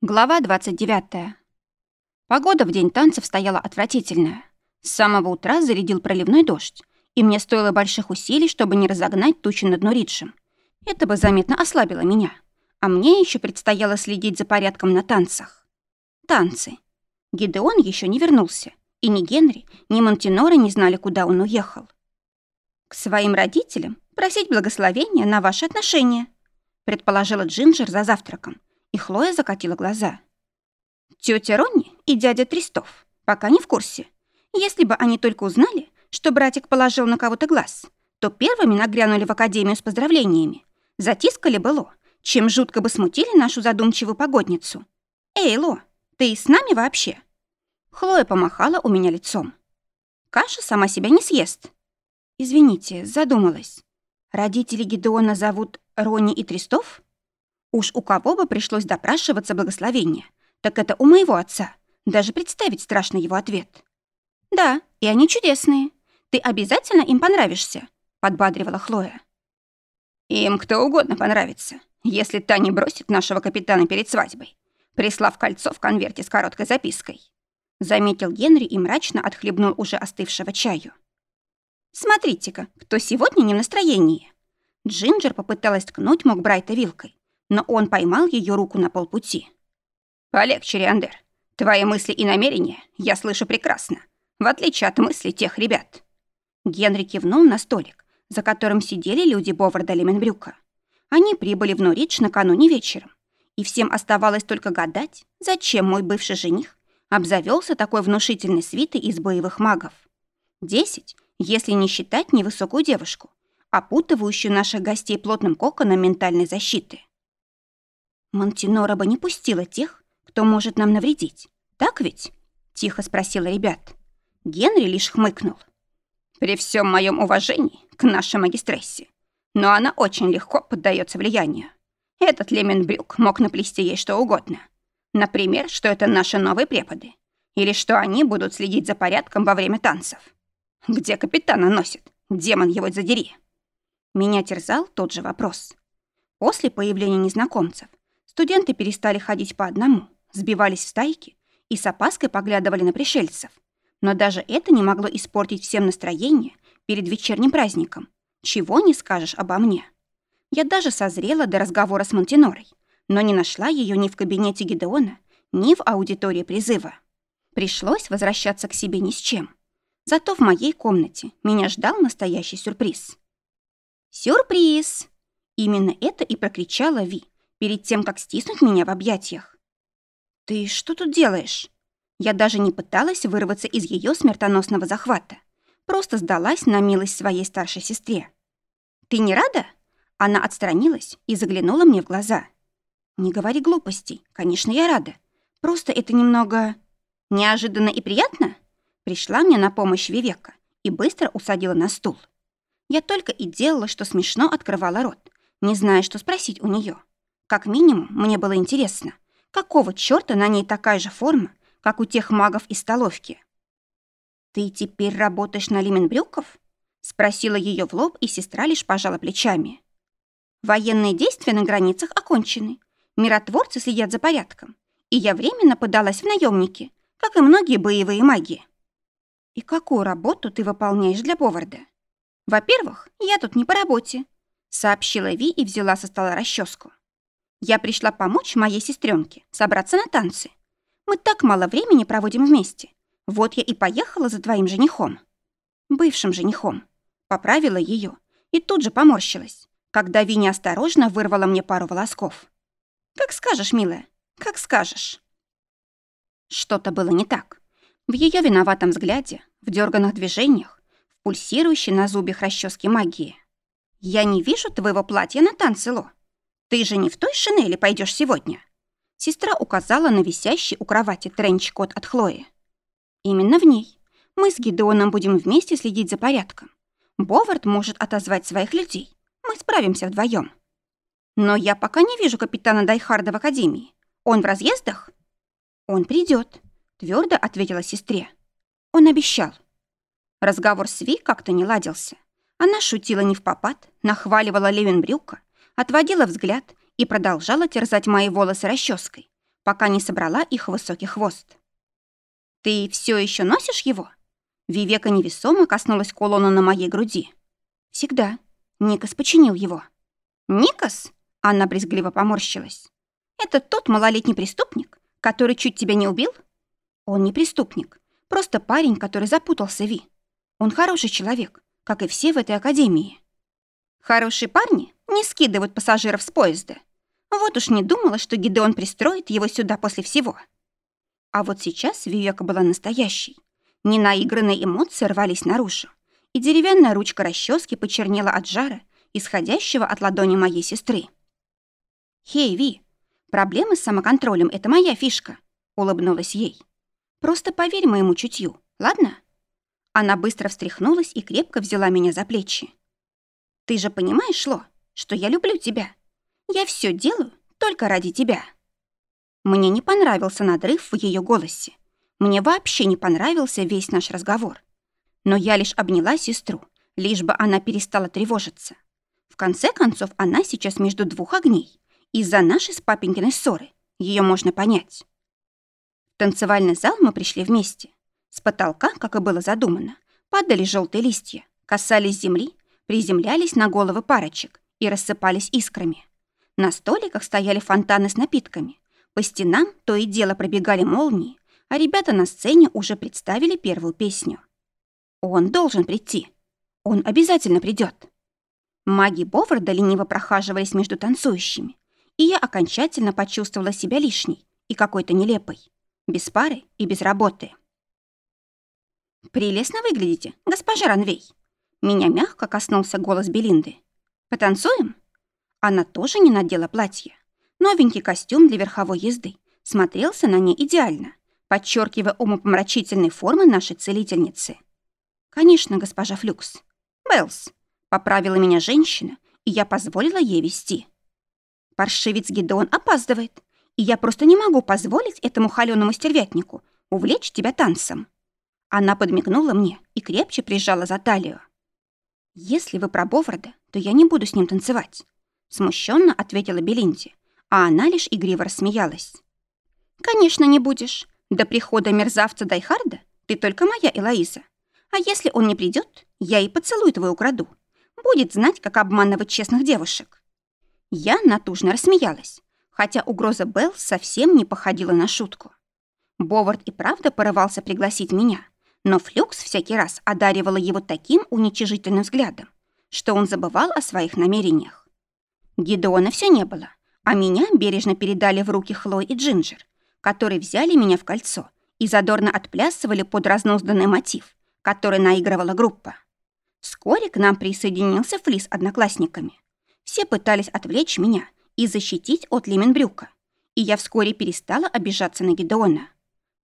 Глава 29. Погода в день танцев стояла отвратительная. С самого утра зарядил проливной дождь, и мне стоило больших усилий, чтобы не разогнать тучи над Нуридшем. Это бы заметно ослабило меня. А мне еще предстояло следить за порядком на танцах. Танцы. Гидеон еще не вернулся, и ни Генри, ни Монтинора не знали, куда он уехал. «К своим родителям просить благословения на ваши отношения», предположила Джинджер за завтраком, и Хлоя закатила глаза. Тётя Ронни и дядя Тристов пока не в курсе. Если бы они только узнали, что братик положил на кого-то глаз, то первыми нагрянули в академию с поздравлениями, затискали бы Ло, чем жутко бы смутили нашу задумчивую погодницу. «Эй, Ло, ты с нами вообще?» Хлоя помахала у меня лицом. «Каша сама себя не съест». «Извините, задумалась. Родители Гедеона зовут Ронни и Тристов?» Уж у кого бы пришлось допрашиваться благословения, так это у моего отца. Даже представить страшно его ответ. «Да, и они чудесные. Ты обязательно им понравишься», — подбадривала Хлоя. «Им кто угодно понравится, если та не бросит нашего капитана перед свадьбой, прислав кольцо в конверте с короткой запиской», — заметил Генри и мрачно отхлебнул уже остывшего чаю. «Смотрите-ка, кто сегодня не в настроении». Джинджер попыталась ткнуть Мокбрайта вилкой, но он поймал ее руку на полпути. «Полегче, Риандер. Твои мысли и намерения я слышу прекрасно, в отличие от мыслей тех ребят». Генри кивнул на столик, за которым сидели люди Боварда Леменбрюка. Они прибыли в Норридж накануне вечером, и всем оставалось только гадать, зачем мой бывший жених обзавелся такой внушительной свитой из боевых магов. Десять, если не считать невысокую девушку, опутывающую наших гостей плотным коконом ментальной защиты. Монтинора бы не пустила тех, кто может нам навредить. Так ведь? Тихо спросила ребят. Генри лишь хмыкнул. При всем моем уважении к нашей магистрессе, но она очень легко поддается влиянию. Этот Леменбрюк мог наплести ей что угодно. Например, что это наши новые преподы. Или что они будут следить за порядком во время танцев. Где капитана носит? Демон его задери. Меня терзал тот же вопрос. После появления незнакомцев Студенты перестали ходить по одному, сбивались в стайки и с опаской поглядывали на пришельцев. Но даже это не могло испортить всем настроение перед вечерним праздником. Чего не скажешь обо мне. Я даже созрела до разговора с Монтинорой, но не нашла ее ни в кабинете Гидеона, ни в аудитории призыва. Пришлось возвращаться к себе ни с чем. Зато в моей комнате меня ждал настоящий сюрприз. «Сюрприз!» Именно это и прокричала Ви, перед тем, как стиснуть меня в объятиях. «Ты что тут делаешь?» Я даже не пыталась вырваться из ее смертоносного захвата. Просто сдалась на милость своей старшей сестре. «Ты не рада?» Она отстранилась и заглянула мне в глаза. «Не говори глупостей. Конечно, я рада. Просто это немного... неожиданно и приятно?» Пришла мне на помощь Вивека и быстро усадила на стул. Я только и делала, что смешно открывала рот, не зная, что спросить у нее. Как минимум, мне было интересно, какого чёрта на ней такая же форма, как у тех магов из столовки. «Ты теперь работаешь на Лименбрюков?» — спросила её в лоб, и сестра лишь пожала плечами. «Военные действия на границах окончены. Миротворцы следят за порядком. И я временно подалась в наемники, как и многие боевые маги». «И какую работу ты выполняешь для Боварда?» «Во-первых, я тут не по работе», — сообщила Ви и взяла со стола расческу. Я пришла помочь моей сестренке собраться на танцы. Мы так мало времени проводим вместе. Вот я и поехала за твоим женихом. Бывшим женихом. Поправила ее и тут же поморщилась, когда Ви неосторожно вырвала мне пару волосков. «Как скажешь, милая, как скажешь». Что-то было не так. В ее виноватом взгляде, в дерганных движениях, в пульсирующей на зубьях расчески магии. «Я не вижу твоего платья на танцы, Ло. «Ты же не в той шинели пойдешь сегодня?» Сестра указала на висящий у кровати тренч-кот от Хлои. «Именно в ней. Мы с Гидеоном будем вместе следить за порядком. Бовард может отозвать своих людей. Мы справимся вдвоем. Но я пока не вижу капитана Дайхарда в академии. Он в разъездах?» «Он придет, твердо ответила сестре. Он обещал. Разговор с Ви как-то не ладился. Она шутила не в попад, нахваливала Левенбрюка, отводила взгляд и продолжала терзать мои волосы расческой, пока не собрала их в высокий хвост. «Ты все еще носишь его?» Вивека невесомо коснулась кулона на моей груди. «Всегда. Никас починил его». «Никас?» — Анна брезгливо поморщилась. «Это тот малолетний преступник, который чуть тебя не убил?» «Он не преступник. Просто парень, который запутался, Ви. Он хороший человек, как и все в этой академии». «Хорошие парни не скидывают пассажиров с поезда. Вот уж не думала, что Гидеон пристроит его сюда после всего». А вот сейчас Вивека была настоящей. Ненаигранные эмоции рвались наружу, и деревянная ручка расчески почернела от жара, исходящего от ладони моей сестры. «Хей, Ви, проблемы с самоконтролем — это моя фишка», — улыбнулась ей. «Просто поверь моему чутью, ладно?» Она быстро встряхнулась и крепко взяла меня за плечи. «Ты же понимаешь, Ло, что я люблю тебя. Я все делаю только ради тебя». Мне не понравился надрыв в ее голосе. Мне вообще не понравился весь наш разговор. Но я лишь обняла сестру, лишь бы она перестала тревожиться. В конце концов, она сейчас между двух огней. Из-за нашей с папенькиной ссоры. Ее можно понять. В танцевальный зал мы пришли вместе. С потолка, как и было задумано, падали желтые листья, касались земли, приземлялись на головы парочек и рассыпались искрами. На столиках стояли фонтаны с напитками. По стенам то и дело пробегали молнии, а ребята на сцене уже представили первую песню. Он должен прийти. Он обязательно придет. Маги Боварда лениво прохаживались между танцующими, и я окончательно почувствовала себя лишней и какой-то нелепой, без пары и без работы. «Прелестно выглядите, госпожа Ранвей!» Меня мягко коснулся голос Белинды. «Потанцуем?» Она тоже не надела платье. Новенький костюм для верховой езды смотрелся на ней идеально, подчеркивая умопомрачительные формы нашей целительницы. «Конечно, госпожа Флюкс. Беллс», — поправила меня женщина, и я позволила ей вести. Паршивец Гидеон опаздывает, и я просто не могу позволить этому холёному стервятнику увлечь тебя танцем. Она подмигнула мне и крепче прижала за талию. «Если вы про Боварда, то я не буду с ним танцевать», — смущенно ответила Белинди, а она лишь игриво рассмеялась. «Конечно, не будешь. До прихода мерзавца Дайхарда ты только моя Элоиза. А если он не придет, я и поцелуй твой украду. Будет знать, как обманывать честных девушек». Я натужно рассмеялась, хотя угроза Белл совсем не походила на шутку. Бовард и правда порывался пригласить меня, но Флюкс всякий раз одаривала его таким уничижительным взглядом, что он забывал о своих намерениях. Гидеона все не было, а меня бережно передали в руки Хлой и Джинджер, которые взяли меня в кольцо и задорно отплясывали под разнузданный мотив, который наигрывала группа. Вскоре к нам присоединился Флис одноклассниками. Все пытались отвлечь меня и защитить от Лименбрюка, и я вскоре перестала обижаться на Гедеона.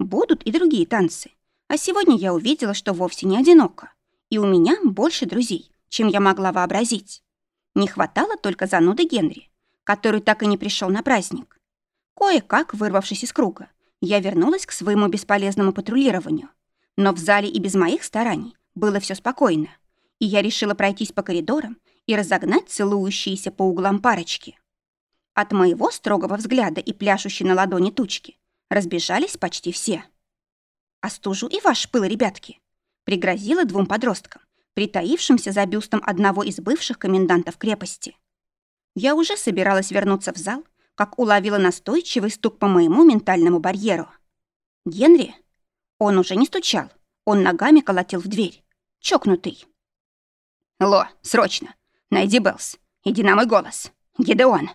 Будут и другие танцы, а сегодня я увидела, что вовсе не одиноко, и у меня больше друзей, чем я могла вообразить. Не хватало только зануды Генри, который так и не пришел на праздник. Кое-как, вырвавшись из круга, я вернулась к своему бесполезному патрулированию. Но в зале и без моих стараний было все спокойно, и я решила пройтись по коридорам и разогнать целующиеся по углам парочки. От моего строгого взгляда и пляшущей на ладони тучки разбежались почти все. «Остужу и ваш пыл, ребятки!» пригрозила двум подросткам, притаившимся за бюстом одного из бывших комендантов крепости. Я уже собиралась вернуться в зал, как уловила настойчивый стук по моему ментальному барьеру. «Генри?» Он уже не стучал, он ногами колотил в дверь. Чокнутый. «Ло, срочно! Найди Белс. Иди на мой голос. Гидеон!»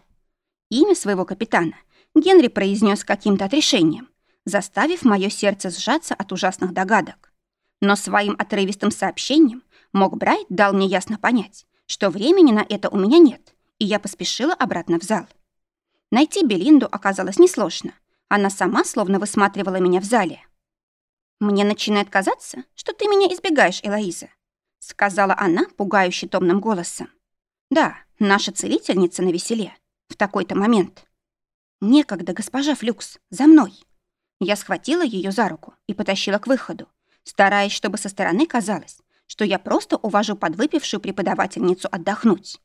Имя своего капитана Генри произнес каким-то отрешением, заставив мое сердце сжаться от ужасных догадок. Но своим отрывистым сообщением Мок Брайт дал мне ясно понять, что времени на это у меня нет, и я поспешила обратно в зал. Найти Белинду оказалось несложно. Она сама словно высматривала меня в зале. «Мне начинает казаться, что ты меня избегаешь, Элоиза», сказала она пугающе томным голосом. «Да, наша целительница на веселе. В такой-то момент». «Некогда, госпожа Флюкс, за мной». Я схватила ее за руку и потащила к выходу, стараясь, чтобы со стороны казалось, что я просто увожу подвыпившую преподавательницу отдохнуть.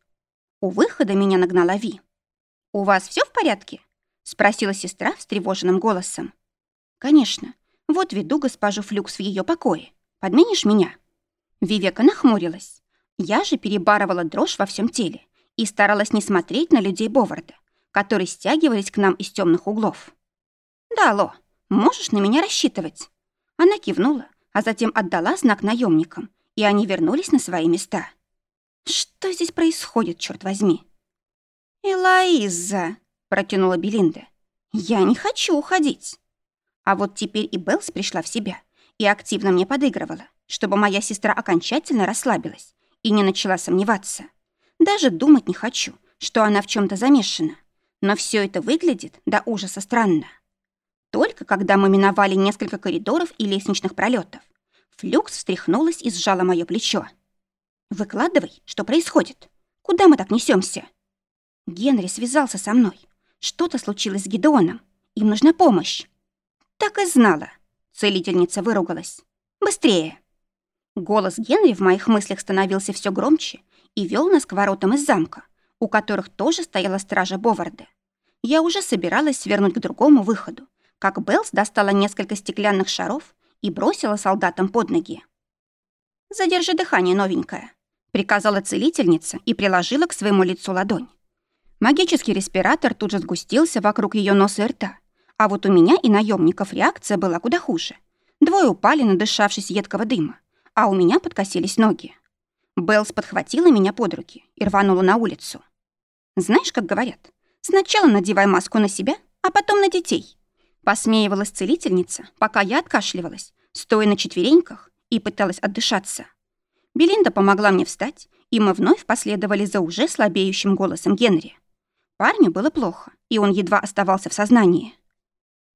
У выхода меня нагнала Ви. «У вас все в порядке?» — спросила сестра встревоженным голосом. «Конечно. Вот веду госпожу Флюкс в ее покое. Подменишь меня?» Вивека нахмурилась. Я же перебарывала дрожь во всем теле и старалась не смотреть на людей Боварда, которые стягивались к нам из темных углов. «Да, Ло, можешь на меня рассчитывать?» Она кивнула, а затем отдала знак наемникам, и они вернулись на свои места. «Что здесь происходит, черт возьми?» «Элоиза!» — протянула Белинда. «Я не хочу уходить!» А вот теперь и Беллс пришла в себя и активно мне подыгрывала, чтобы моя сестра окончательно расслабилась и не начала сомневаться. Даже думать не хочу, что она в чем то замешана, но все это выглядит до ужаса странно. Только когда мы миновали несколько коридоров и лестничных пролетов, Флюкс встряхнулась и сжала мое плечо. «Выкладывай, что происходит? Куда мы так несемся? Генри связался со мной. Что-то случилось с Гидеоном. Им нужна помощь. Так и знала. Целительница выругалась. Быстрее. Голос Генри в моих мыслях становился все громче и вел нас к воротам из замка, у которых тоже стояла стража Боварда. Я уже собиралась свернуть к другому выходу, как Беллс достала несколько стеклянных шаров и бросила солдатам под ноги. «Задержи дыхание, новенькая», — приказала целительница и приложила к своему лицу ладонь. Магический респиратор тут же сгустился вокруг ее носа и рта, а вот у меня и наемников реакция была куда хуже. Двое упали, надышавшись едкого дыма, а у меня подкосились ноги. Беллс подхватила меня под руки и рванула на улицу. Знаешь, как говорят, сначала надевай маску на себя, а потом на детей. Посмеивалась целительница, пока я откашливалась, стоя на четвереньках и пыталась отдышаться. Белинда помогла мне встать, и мы вновь последовали за уже слабеющим голосом Генри. Парню было плохо, и он едва оставался в сознании.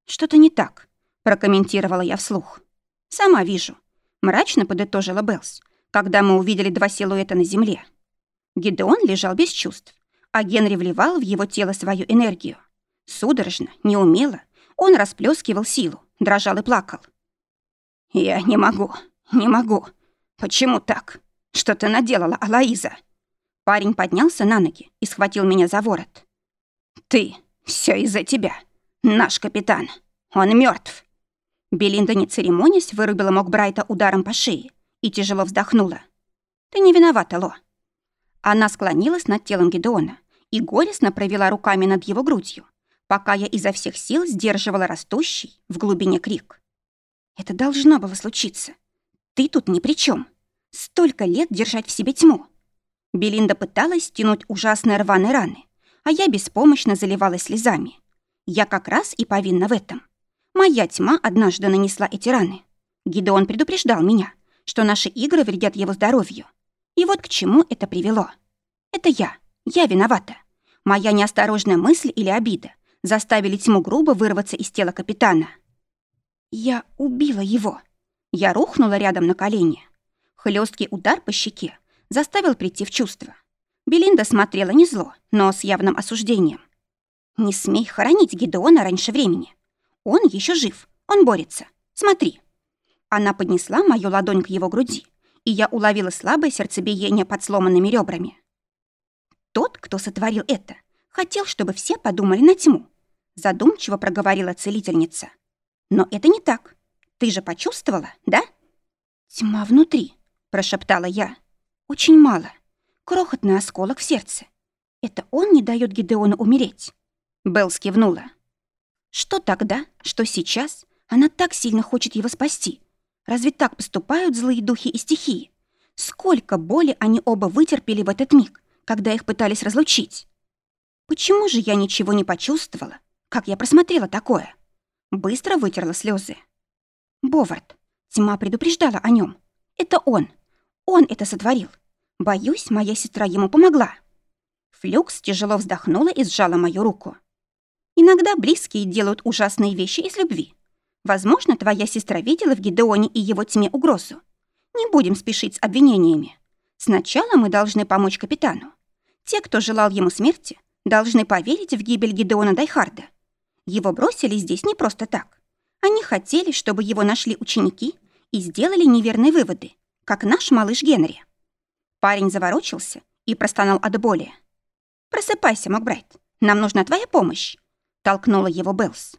«Что-то не так», — прокомментировала я вслух. «Сама вижу», — мрачно подытожила Белс, когда мы увидели два силуэта на земле. Гидеон лежал без чувств, а Генри вливал в его тело свою энергию. Судорожно, неумело, он расплескивал силу, дрожал и плакал. «Я не могу, не могу. Почему так? Что ты наделала, Алаиза?» Парень поднялся на ноги и схватил меня за ворот. «Ты, все из-за тебя. Наш капитан. Он мертв. Белинда, не церемонясь, вырубила Мокбрайта ударом по шее и тяжело вздохнула. «Ты не виновата, Ло». Она склонилась над телом Гедеона и горестно провела руками над его грудью, пока я изо всех сил сдерживала растущий в глубине крик. Это должно было случиться. Ты тут ни при чем. Столько лет держать в себе тьму. Белинда пыталась стянуть ужасные рваные раны, а я беспомощно заливалась слезами. Я как раз и повинна в этом. Моя тьма однажды нанесла эти раны. Гидеон предупреждал меня, что наши игры вредят его здоровью. И вот к чему это привело. Это я. Я виновата. Моя неосторожная мысль или обида заставили тьму грубо вырваться из тела капитана. Я убила его. Я рухнула рядом на колени. Хлесткий удар по щеке заставил прийти в чувство. Белинда смотрела не зло, но с явным осуждением. «Не смей хоронить Гидеона раньше времени. Он еще жив, он борется. Смотри». Она поднесла мою ладонь к его груди, и я уловила слабое сердцебиение под сломанными ребрами. Тот, кто сотворил это, хотел, чтобы все подумали на тьму, задумчиво проговорила целительница. Но это не так. Ты же почувствовала, да? Тьма внутри, прошептала я. Очень мало. Крохотный осколок в сердце. Это он не дает Гидеону умереть. Белл кивнула. Что тогда, что сейчас она так сильно хочет его спасти? Разве так поступают злые духи и стихии? Сколько боли они оба вытерпели в этот миг, когда их пытались разлучить? Почему же я ничего не почувствовала, как я просмотрела такое? Быстро вытерла слезы. Бовард. Тьма предупреждала о нем. Это он. Он это сотворил. Боюсь, моя сестра ему помогла. Флюкс тяжело вздохнула и сжала мою руку. Иногда близкие делают ужасные вещи из любви. Возможно, твоя сестра видела в Гидеоне и его тьме угрозу. Не будем спешить с обвинениями. Сначала мы должны помочь капитану. Те, кто желал ему смерти, должны поверить в гибель Гидеона Дайхарда. Его бросили здесь не просто так. Они хотели, чтобы его нашли ученики и сделали неверные выводы, как наш малыш Генри. Парень заворочился и простонал от боли. «Просыпайся, Макбрайт. Нам нужна твоя помощь. толкнула его Беллс.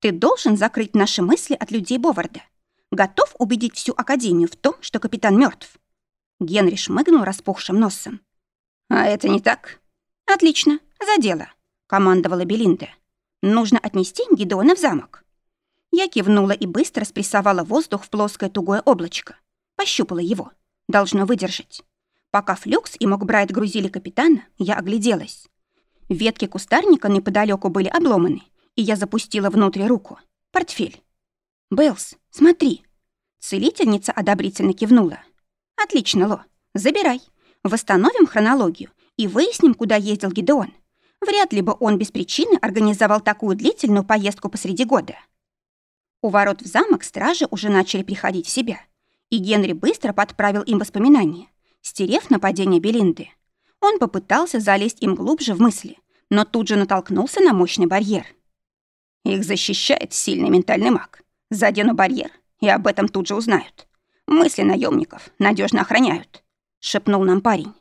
«Ты должен закрыть наши мысли от людей Боварда. Готов убедить всю Академию в том, что капитан мертв. Генри шмыгнул распухшим носом. «А это не так?» «Отлично, за дело», — командовала Белинда. «Нужно отнести Гидеона в замок». Я кивнула и быстро спрессовала воздух в плоское тугое облачко. Пощупала его. Должно выдержать. Пока Флюкс и Мокбрайт грузили капитана, я огляделась. Ветки кустарника неподалеку были обломаны, и я запустила внутрь руку. Портфель. «Беллс, смотри!» Целительница одобрительно кивнула. «Отлично, Ло. Забирай. Восстановим хронологию и выясним, куда ездил Гидеон. Вряд ли бы он без причины организовал такую длительную поездку посреди года». У ворот в замок стражи уже начали приходить в себя, и Генри быстро подправил им воспоминания, стерев нападение Белинды. Он попытался залезть им глубже в мысли, но тут же натолкнулся на мощный барьер. Их защищает сильный ментальный маг. Задену барьер, и об этом тут же узнают. Мысли наемников надежно охраняют», — шепнул нам парень.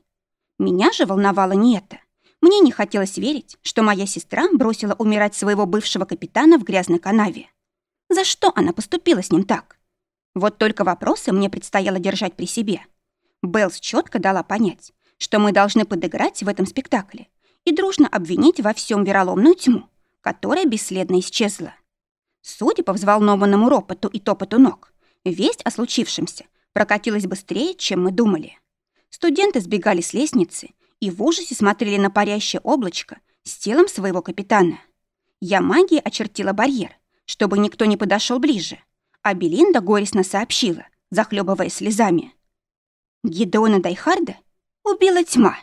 Меня же волновало не это. Мне не хотелось верить, что моя сестра бросила умирать своего бывшего капитана в грязной канаве. За что она поступила с ним так? Вот только вопросы мне предстояло держать при себе. Беллс четко дала понять, что мы должны подыграть в этом спектакле и дружно обвинить во всем вероломную тьму, которая бесследно исчезла. Судя по взволнованному ропоту и топоту ног, весть о случившемся прокатилась быстрее, чем мы думали. Студенты сбегали с лестницы и в ужасе смотрели на парящее облачко с телом своего капитана. Я магией очертила барьер, чтобы никто не подошел ближе, а Белинда горестно сообщила, захлебывая слезами. Гидеона Дайхарда убила тьма.